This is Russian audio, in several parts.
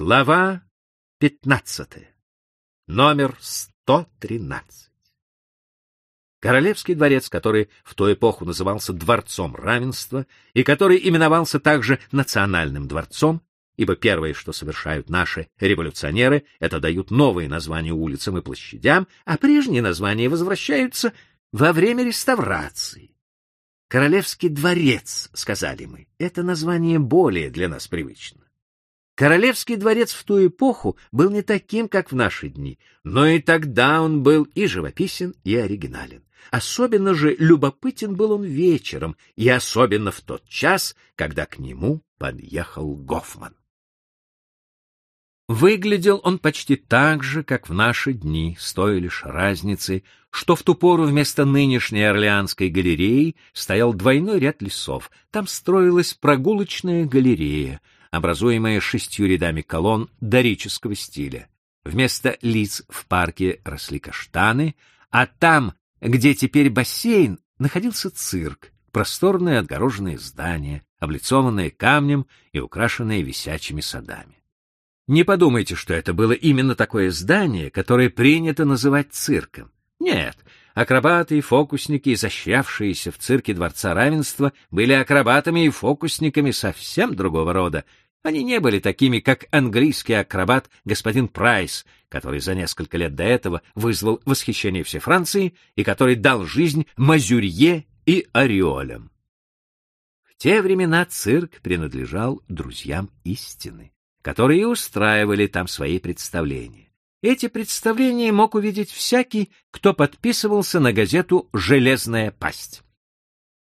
Глава 15. Номер 113. Королевский дворец, который в ту эпоху назывался дворцом равенства и который именовался также национальным дворцом, ибо первое, что совершают наши революционеры, это дают новые названия улицам и площадям, а прежние названия возвращаются во время реставрации. Королевский дворец, сказали мы, это название более для нас привычно. Королевский дворец в ту эпоху был не таким, как в наши дни, но и тогда он был и живописен, и оригинален. Особенно же любопытен был он вечером, и особенно в тот час, когда к нему подъехал Гофман. Выглядел он почти так же, как в наши дни, с той лишь разницей, что в ту пору вместо нынешней Орлеанской галереи стоял двойной ряд лесов. Там строилась прогулочная галерея — образуемая шестью рядами колонн дорического стиля. Вместо лиц в парке росли каштаны, а там, где теперь бассейн, находился цирк, просторное отгороженное здание, облицованное камнем и украшенное висячими садами. Не подумайте, что это было именно такое здание, которое принято называть цирком. Нет, акробаты и фокусники, изощрявшиеся в цирке Дворца Равенства, были акробатами и фокусниками совсем другого рода. Они не были такими, как английский акробат господин Прайс, который за несколько лет до этого вызвал восхищение всей Франции и который дал жизнь Мазюрье и Ореолям. В те времена цирк принадлежал друзьям истины, которые устраивали там свои представления. Эти представления мог увидеть всякий, кто подписывался на газету «Железная пасть».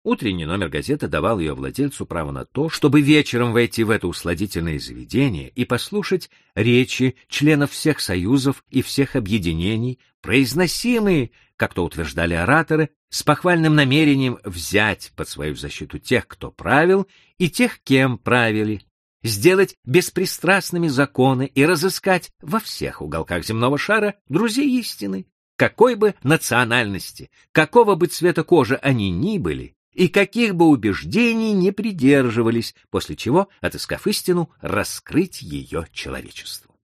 Утренний номер газеты давал ее владельцу право на то, чтобы вечером войти в это усладительное заведение и послушать речи членов всех союзов и всех объединений, произносимые, как то утверждали ораторы, с похвальным намерением взять под свою защиту тех, кто правил, и тех, кем правили, сделать беспристрастными законы и разыскать во всех уголках земного шара друзей истины, какой бы национальности, какого бы цвета кожи они ни были, и каких бы убеждений не придерживались, после чего, отыскав истину, раскрыть ее человечеству.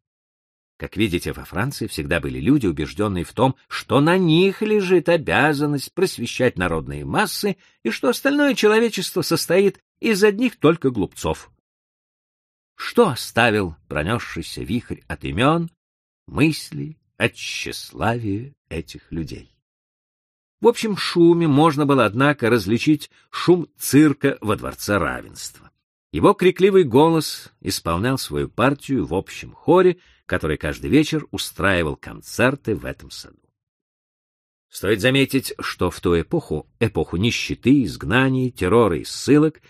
Как видите, во Франции всегда были люди, убежденные в том, что на них лежит обязанность просвещать народные массы и что остальное человечество состоит из одних только глупцов. Что оставил пронесшийся вихрь от имен, мыслей, от тщеславия этих людей? В общем шуме можно было, однако, различить шум цирка во Дворце равенства. Его крикливый голос исполнял свою партию в общем хоре, который каждый вечер устраивал концерты в этом саду. Стоит заметить, что в ту эпоху, эпоху нищеты, изгнаний, террора и ссылок,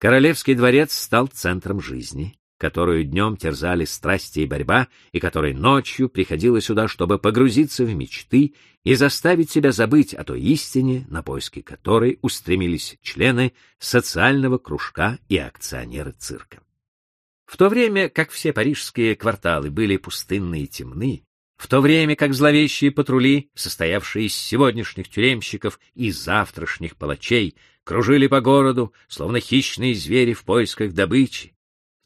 Королевский дворец стал центром жизни, которую днем терзали страсти и борьба, и которой ночью приходила сюда, чтобы погрузиться в мечты и заставить себя забыть о той истине, на поиски которой устремились члены социального кружка и акционеры цирка. В то время, как все парижские кварталы были пустынны и темны, в то время как зловещие патрули, состоявшие из сегодняшних тюремщиков и завтрашних палачей, кружили по городу, словно хищные звери в поисках добычи,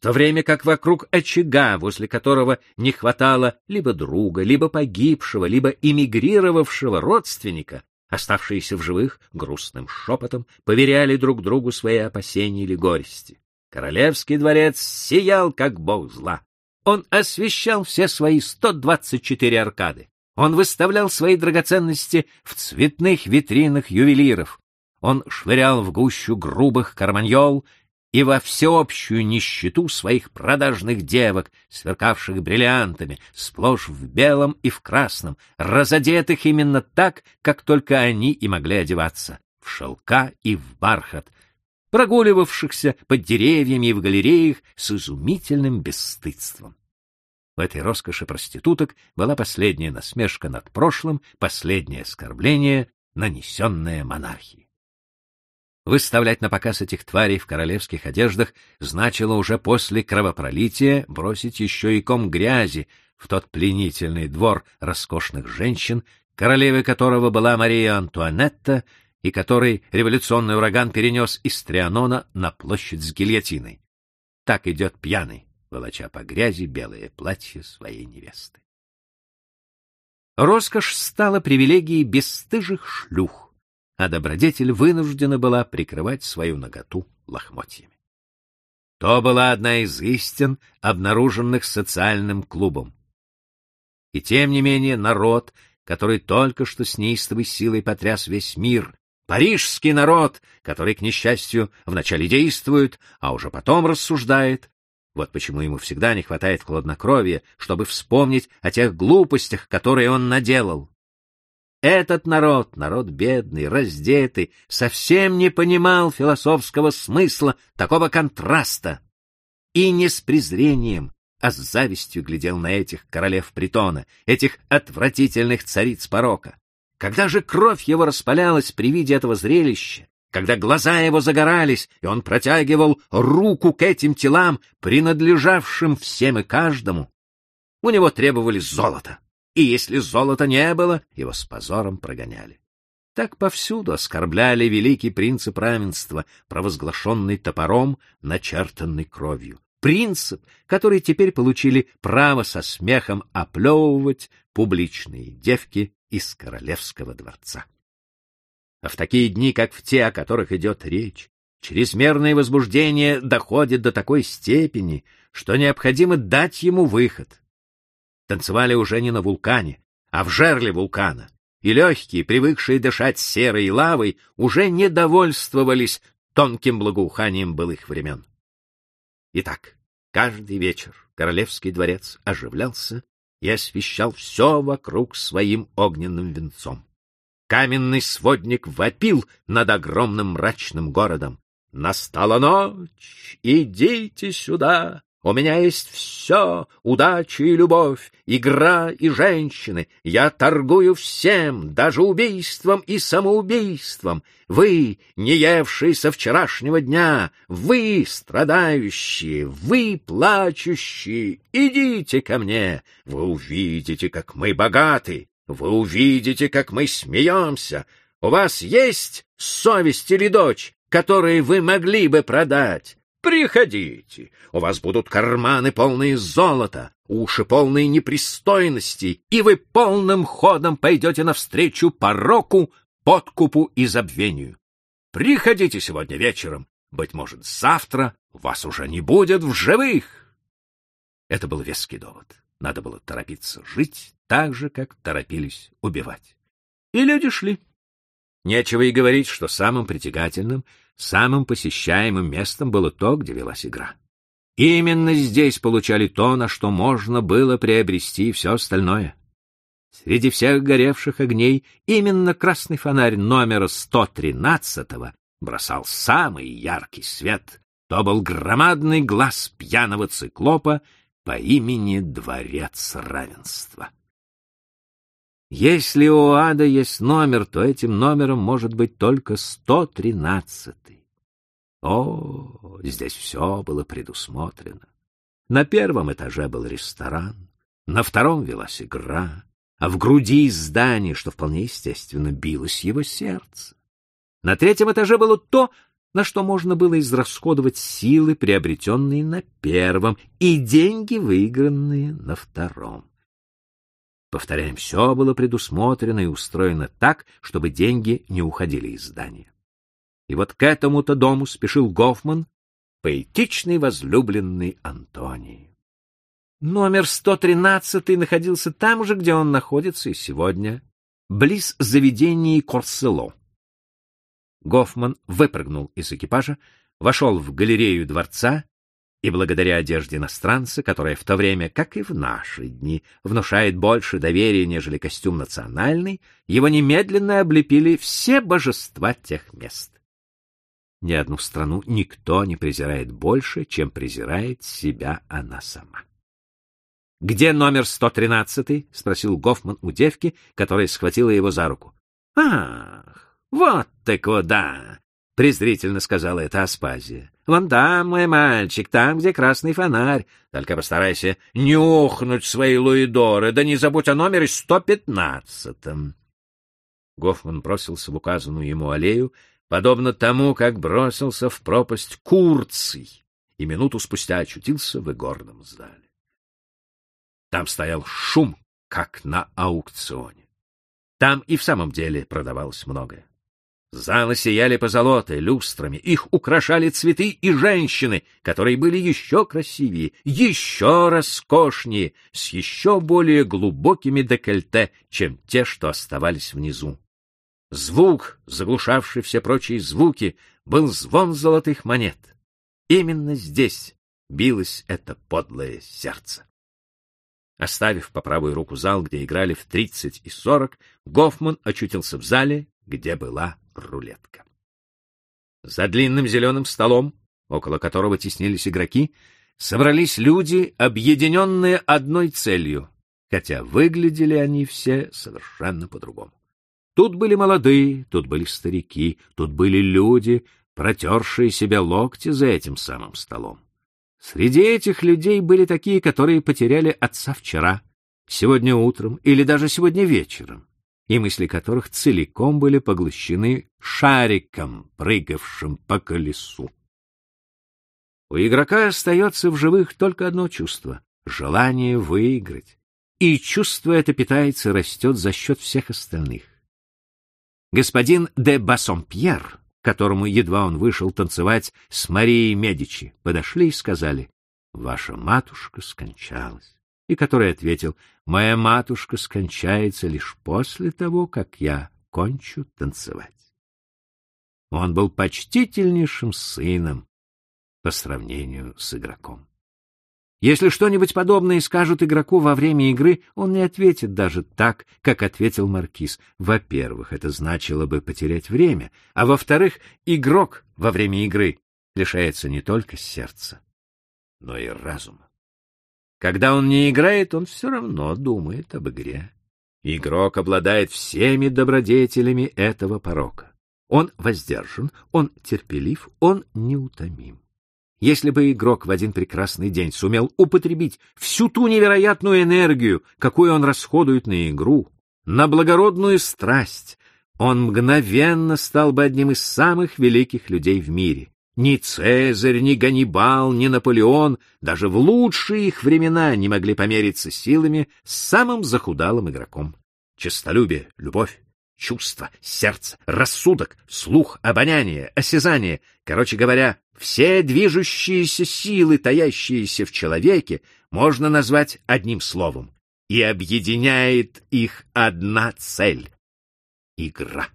то время как вокруг очага, возле которого не хватало либо друга, либо погибшего, либо эмигрировавшего родственника, оставшиеся в живых грустным шепотом поверяли друг другу свои опасения или горести. Королевский дворец сиял, как бог зла. Он освещал все свои 124 аркады. Он выставлял свои драгоценности в цветных витринах ювелиров. Он швырял в гущу грубых карманьол и во всеобщую нищету своих продажных девок, сверкавших бриллиантами, сплошь в белом и в красном, разодетых именно так, как только они и могли одеваться, в шелка и в бархат, прогуливавшихся под деревьями и в галереях с изумительным бесстыдством. В этой роскоши проституток была последняя насмешка над прошлым, последнее оскорбление, нанесенное монархии. Выставлять на показ этих тварей в королевских одеждах значило уже после кровопролития бросить еще и ком грязи в тот пленительный двор роскошных женщин, королевой которого была Мария Антуанетта, и который революционный ураган перенес из Трианона на площадь с гильотиной. Так идет пьяный, волоча по грязи белое платье своей невесты. Роскошь стала привилегией бесстыжих шлюх, а добродетель вынуждена была прикрывать свою наготу лохмотьями. То была одна из истин, обнаруженных социальным клубом. И тем не менее народ, который только что с неистовой силой потряс весь мир, парижский народ, который, к несчастью, вначале действует, а уже потом рассуждает, вот почему ему всегда не хватает хладнокровия, чтобы вспомнить о тех глупостях, которые он наделал. Этот народ, народ бедный, раздетый, совсем не понимал философского смысла такого контраста и не с презрением, а с завистью глядел на этих королев притона, этих отвратительных цариц порока. Когда же кровь его распалялась при виде этого зрелища, когда глаза его загорались, и он протягивал руку к этим телам, принадлежавшим всем и каждому, у него требовали золота и если золота не было, его с позором прогоняли. Так повсюду оскорбляли великий принцип равенства, провозглашенный топором, начертанный кровью. Принцип, который теперь получили право со смехом оплевывать публичные девки из королевского дворца. А в такие дни, как в те, о которых идет речь, чрезмерное возбуждение доходит до такой степени, что необходимо дать ему выход — танцевали уже не на вулкане, а в жерле вулкана, и легкие, привыкшие дышать серой лавой, уже не довольствовались тонким благоуханием былых времен. Итак, каждый вечер королевский дворец оживлялся и освещал все вокруг своим огненным венцом. Каменный сводник вопил над огромным мрачным городом. «Настала ночь! Идите сюда! У меня есть все — удача и любовь, игра и женщины. Я торгую всем, даже убийством и самоубийством. Вы, не евшие со вчерашнего дня, вы, страдающие, вы, плачущие, идите ко мне. Вы увидите, как мы богаты, вы увидите, как мы смеемся. У вас есть совесть или дочь, которые вы могли бы продать? Приходите, у вас будут карманы полные золота, уши полные непристойностей, и вы полным ходом пойдете навстречу пороку, подкупу и забвению. Приходите сегодня вечером, быть может, завтра вас уже не будет в живых. Это был веский довод. Надо было торопиться жить так же, как торопились убивать. И люди шли. Нечего и говорить, что самым притягательным, самым посещаемым местом было то, где велась игра. Именно здесь получали то, на что можно было приобрести все остальное. Среди всех горевших огней именно красный фонарь номера 113 бросал самый яркий свет. То был громадный глаз пьяного циклопа по имени Дворец Равенства. Если у ада есть номер, то этим номером может быть только 113. О, здесь все было предусмотрено. На первом этаже был ресторан, на втором велась игра, а в груди здания, что вполне естественно, билось его сердце. На третьем этаже было то, на что можно было израсходовать силы, приобретенные на первом, и деньги, выигранные на втором. Повторяем, все было предусмотрено и устроено так, чтобы деньги не уходили из здания. И вот к этому-то дому спешил Гофман, поэтичный возлюбленный Антонии. Номер 113 находился там же, где он находится и сегодня, близ заведения Корсело. Гофман выпрыгнул из экипажа, вошел в галерею дворца и благодаря одежде иностранца, которая в то время, как и в наши дни, внушает больше доверия, нежели костюм национальный, его немедленно облепили все божества тех мест. Ни одну страну никто не презирает больше, чем презирает себя она сама. «Где номер 113?» — спросил Гофман у девки, которая схватила его за руку. «Ах, вот ты куда!» — презрительно сказала эта Аспазия. — Вон там, мой мальчик, там, где красный фонарь. Только постарайся не охнуть свои луидоры, да не забудь о номере сто пятнадцатом. Гофман бросился в указанную ему аллею, подобно тому, как бросился в пропасть Курций, и минуту спустя очутился в игорном зале. Там стоял шум, как на аукционе. Там и в самом деле продавалось многое. Залы сияли позолотой, люстрами, их украшали цветы и женщины, которые были еще красивее, еще роскошнее, с еще более глубокими декольте, чем те, что оставались внизу. Звук, заглушавший все прочие звуки, был звон золотых монет. Именно здесь билось это подлое сердце. Оставив по правую руку зал, где играли в тридцать и сорок, Гофман очутился в зале, где была рулетка. За длинным зеленым столом, около которого теснились игроки, собрались люди, объединенные одной целью, хотя выглядели они все совершенно по-другому. Тут были молодые, тут были старики, тут были люди, протершие себя локти за этим самым столом. Среди этих людей были такие, которые потеряли отца вчера, сегодня утром или даже сегодня вечером и мысли которых целиком были поглощены шариком, прыгавшим по колесу. У игрока остается в живых только одно чувство — желание выиграть. И чувство это питается и растет за счет всех остальных. Господин де Бассомпьер, которому едва он вышел танцевать с Марией Медичи, подошли и сказали, «Ваша матушка скончалась» и который ответил, «Моя матушка скончается лишь после того, как я кончу танцевать». Он был почтительнейшим сыном по сравнению с игроком. Если что-нибудь подобное скажут игроку во время игры, он не ответит даже так, как ответил маркиз. Во-первых, это значило бы потерять время, а во-вторых, игрок во время игры лишается не только сердца, но и разума. Когда он не играет, он все равно думает об игре. Игрок обладает всеми добродетелями этого порока. Он воздержан, он терпелив, он неутомим. Если бы игрок в один прекрасный день сумел употребить всю ту невероятную энергию, какую он расходует на игру, на благородную страсть, он мгновенно стал бы одним из самых великих людей в мире. Ни Цезарь, ни Ганнибал, ни Наполеон даже в лучшие их времена не могли помериться силами с самым захудалым игроком. Честолюбие, любовь, чувство, сердце, рассудок, слух, обоняние, осязание, короче говоря, все движущиеся силы, таящиеся в человеке, можно назвать одним словом, и объединяет их одна цель — игра.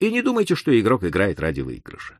И не думайте, что игрок играет ради выигрыша.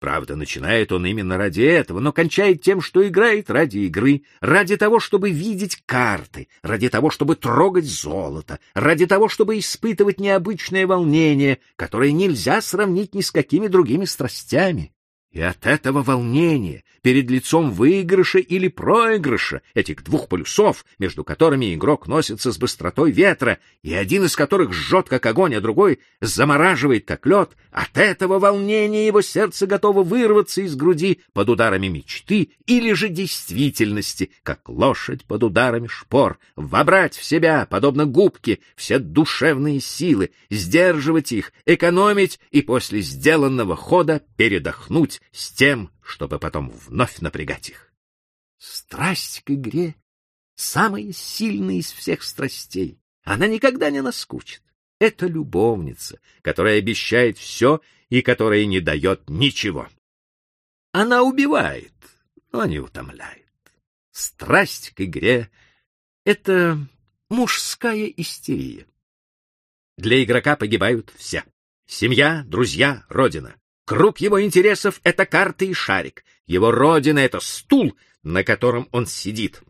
Правда, начинает он именно ради этого, но кончает тем, что играет ради игры, ради того, чтобы видеть карты, ради того, чтобы трогать золото, ради того, чтобы испытывать необычное волнение, которое нельзя сравнить ни с какими другими страстями. И от этого волнения перед лицом выигрыша или проигрыша, этих двух полюсов, между которыми игрок носится с быстротой ветра, и один из которых жжет как огонь, а другой замораживает как лед, от этого волнения его сердце готово вырваться из груди под ударами мечты или же действительности, как лошадь под ударами шпор, вобрать в себя, подобно губке, все душевные силы, сдерживать их, экономить и после сделанного хода передохнуть с тем, чтобы потом вновь напрягать их. Страсть к игре — самая сильная из всех страстей. Она никогда не наскучит. Это любовница, которая обещает все и которая не дает ничего. Она убивает, но не утомляет. Страсть к игре — это мужская истерия. Для игрока погибают все. Семья, друзья, родина. Круг его интересов — это карты и шарик. Его родина — это стул, на котором он сидит.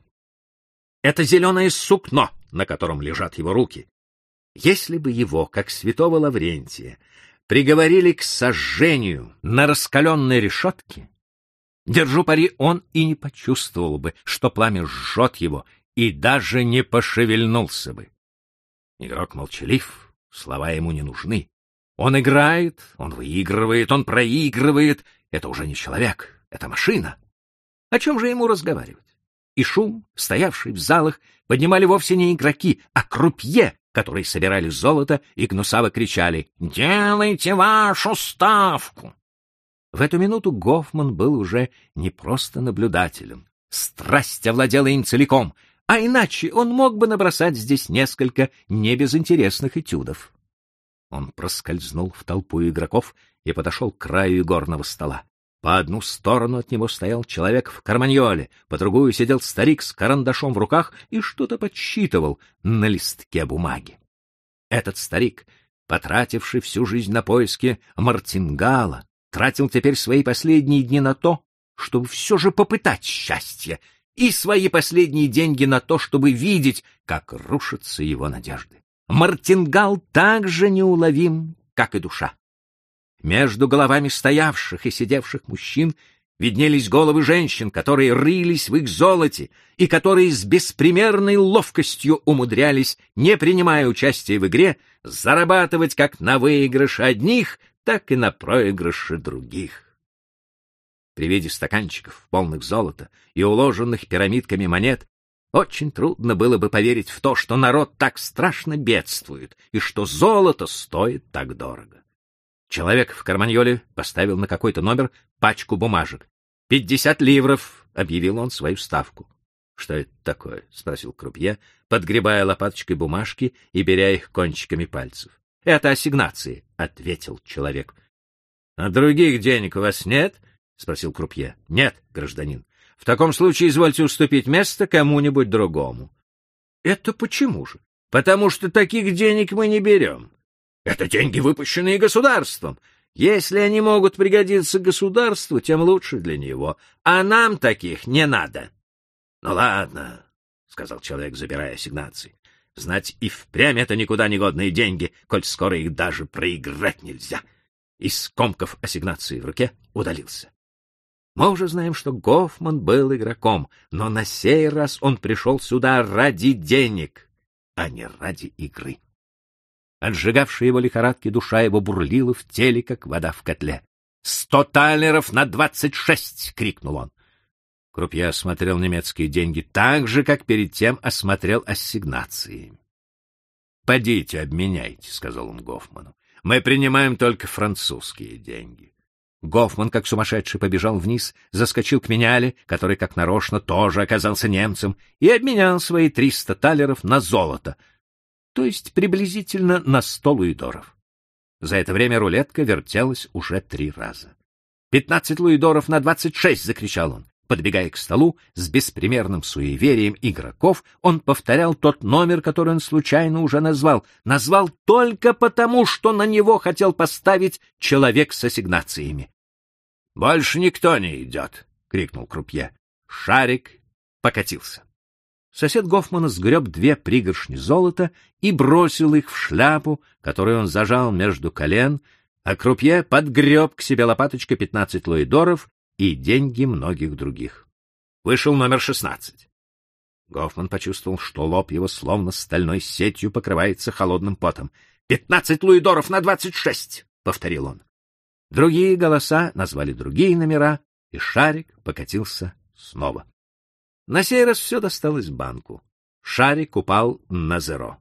Это зеленое сукно, на котором лежат его руки. Если бы его, как святого Лаврентия, приговорили к сожжению на раскаленной решетке, держу пари, он и не почувствовал бы, что пламя жжет его, и даже не пошевельнулся бы. Игрок молчалив, слова ему не нужны. Он играет, он выигрывает, он проигрывает. Это уже не человек, это машина. О чем же ему разговаривать? И шум, стоявший в залах, поднимали вовсе не игроки, а крупье, которые собирали золото и гнусаво кричали «Делайте вашу ставку!». В эту минуту Гофман был уже не просто наблюдателем. Страсть овладела им целиком, а иначе он мог бы набросать здесь несколько небезынтересных этюдов. Он проскользнул в толпу игроков и подошел к краю игорного стола. По одну сторону от него стоял человек в карманьоле, по другую сидел старик с карандашом в руках и что-то подсчитывал на листке бумаги. Этот старик, потративший всю жизнь на поиски мартингала, тратил теперь свои последние дни на то, чтобы все же попытать счастье, и свои последние деньги на то, чтобы видеть, как рушатся его надежды. Мартингал так же неуловим, как и душа. Между головами стоявших и сидевших мужчин виднелись головы женщин, которые рылись в их золоте и которые с беспримерной ловкостью умудрялись, не принимая участия в игре, зарабатывать как на выигрыше одних, так и на проигрыше других. При виде стаканчиков, полных золота и уложенных пирамидками монет, очень трудно было бы поверить в то, что народ так страшно бедствует и что золото стоит так дорого. Человек в карманьоле поставил на какой-то номер пачку бумажек. «Пятьдесят ливров!» — объявил он свою ставку. «Что это такое?» — спросил крупье, подгребая лопаточкой бумажки и беря их кончиками пальцев. «Это ассигнации», — ответил человек. «А других денег у вас нет?» — спросил крупье. «Нет, гражданин. В таком случае извольте уступить место кому-нибудь другому». «Это почему же?» «Потому что таких денег мы не берем. Это деньги, выпущенные государством. Если они могут пригодиться государству, тем лучше для него. А нам таких не надо. — Ну ладно, — сказал человек, забирая ассигнации. — Знать и впрямь это никуда не годные деньги, коль скоро их даже проиграть нельзя. И, скомков ассигнации в руке, удалился. Мы уже знаем, что Гофман был игроком, но на сей раз он пришел сюда ради денег, а не ради игры. Отжигавшая его лихорадки душа его бурлила в теле, как вода в котле. «Сто талеров на двадцать шесть!» — крикнул он. Крупье осмотрел немецкие деньги так же, как перед тем осмотрел ассигнации. «Подите, обменяйте», — сказал он Гофману. «Мы принимаем только французские деньги». Гофман, как сумасшедший, побежал вниз, заскочил к меняле, который, как нарочно, тоже оказался немцем, и обменял свои триста талеров на золото — то есть приблизительно на сто луидоров. За это время рулетка вертелась уже три раза. «Пятнадцать луидоров на двадцать шесть!» — закричал он. Подбегая к столу, с беспримерным суеверием игроков, он повторял тот номер, который он случайно уже назвал. Назвал только потому, что на него хотел поставить человек с ассигнациями. «Больше никто не идет!» — крикнул Крупье. Шарик покатился. Сосед Гофмана сгреб две пригоршни золота и бросил их в шляпу, которую он зажал между колен, а крупье подгреб к себе лопаточкой пятнадцать луидоров и деньги многих других. Вышел номер шестнадцать. Гофман почувствовал, что лоб его словно стальной сетью покрывается холодным потом. «Пятнадцать луидоров на двадцать шесть!» — повторил он. Другие голоса назвали другие номера, и шарик покатился снова. На сей раз все досталось банку. Шарик упал на зеро.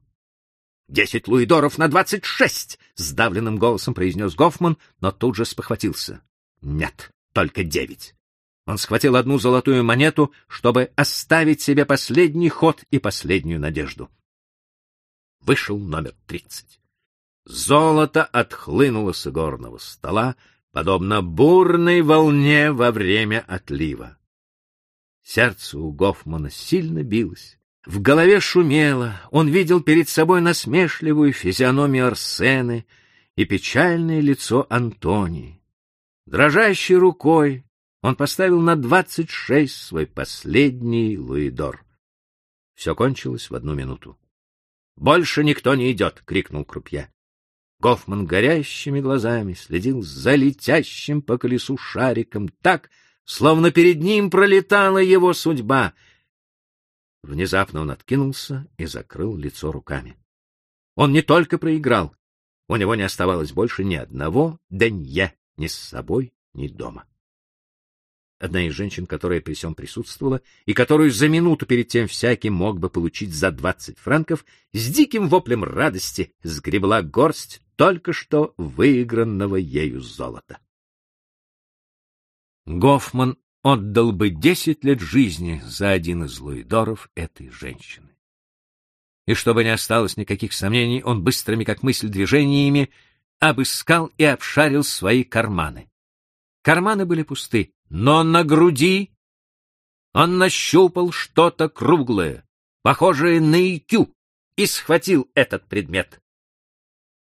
«Десять луидоров на двадцать шесть!» — сдавленным голосом произнес Гофман, но тут же спохватился. «Нет, только девять». Он схватил одну золотую монету, чтобы оставить себе последний ход и последнюю надежду. Вышел номер тридцать. Золото отхлынуло с игорного стола, подобно бурной волне во время отлива. Сердце у Гофмана сильно билось. В голове шумело, он видел перед собой насмешливую физиономию Арсены и печальное лицо Антонии. Дрожащей рукой он поставил на двадцать шесть свой последний луидор. Все кончилось в одну минуту. «Больше никто не идет!» — крикнул Крупье. Гофман горящими глазами следил за летящим по колесу шариком так, словно перед ним пролетала его судьба. Внезапно он откинулся и закрыл лицо руками. Он не только проиграл, у него не оставалось больше ни одного денье ни с собой, ни дома. Одна из женщин, которая при всем присутствовала и которую за минуту перед тем всяким мог бы получить за двадцать франков, с диким воплем радости сгребла горсть только что выигранного ею золота. Гофман отдал бы десять лет жизни за один из луидоров этой женщины. И чтобы не осталось никаких сомнений, он быстрыми, как мысль, движениями обыскал и обшарил свои карманы. Карманы были пусты, но на груди он нащупал что-то круглое, похожее на икю, и схватил этот предмет.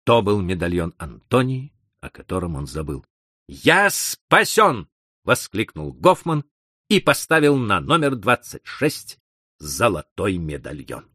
То был медальон Антонии, о котором он забыл. «Я спасен!» — воскликнул Гофман и поставил на номер двадцать шесть золотой медальон.